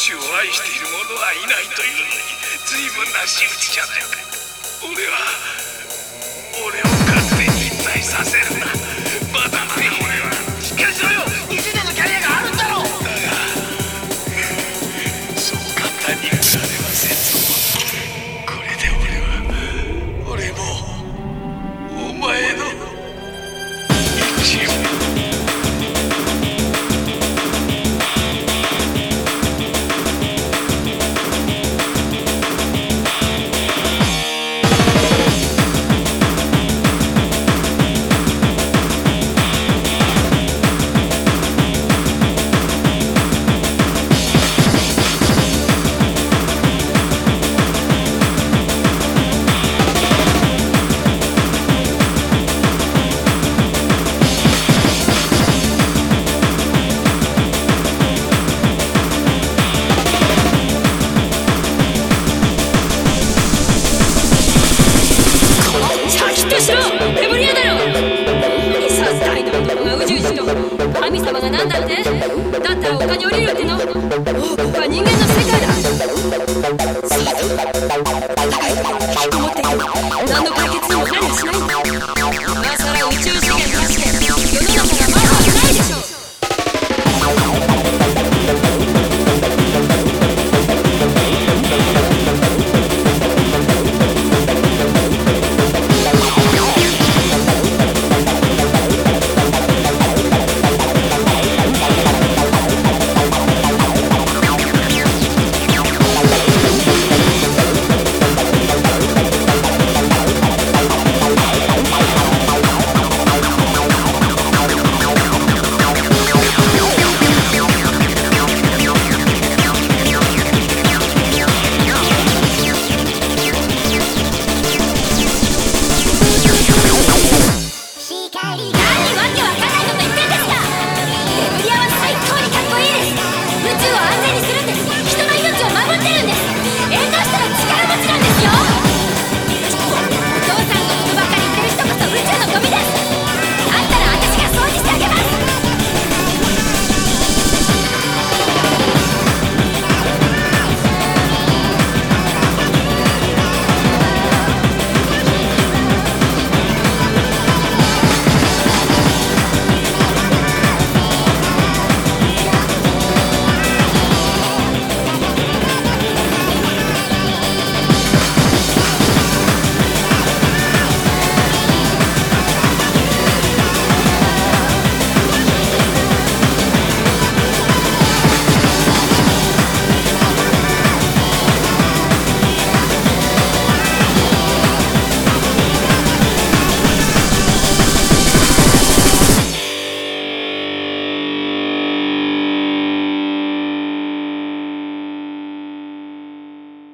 地を愛している者はいないというのに随分な仕打ちじゃないか。俺は俺を勝手に引退させるな。神様が何だって？だったら丘に降りるっての？王は人間の世界だ。そうそうお互い引きこもってる。何の解決にもなりゃしない。んだ Lady.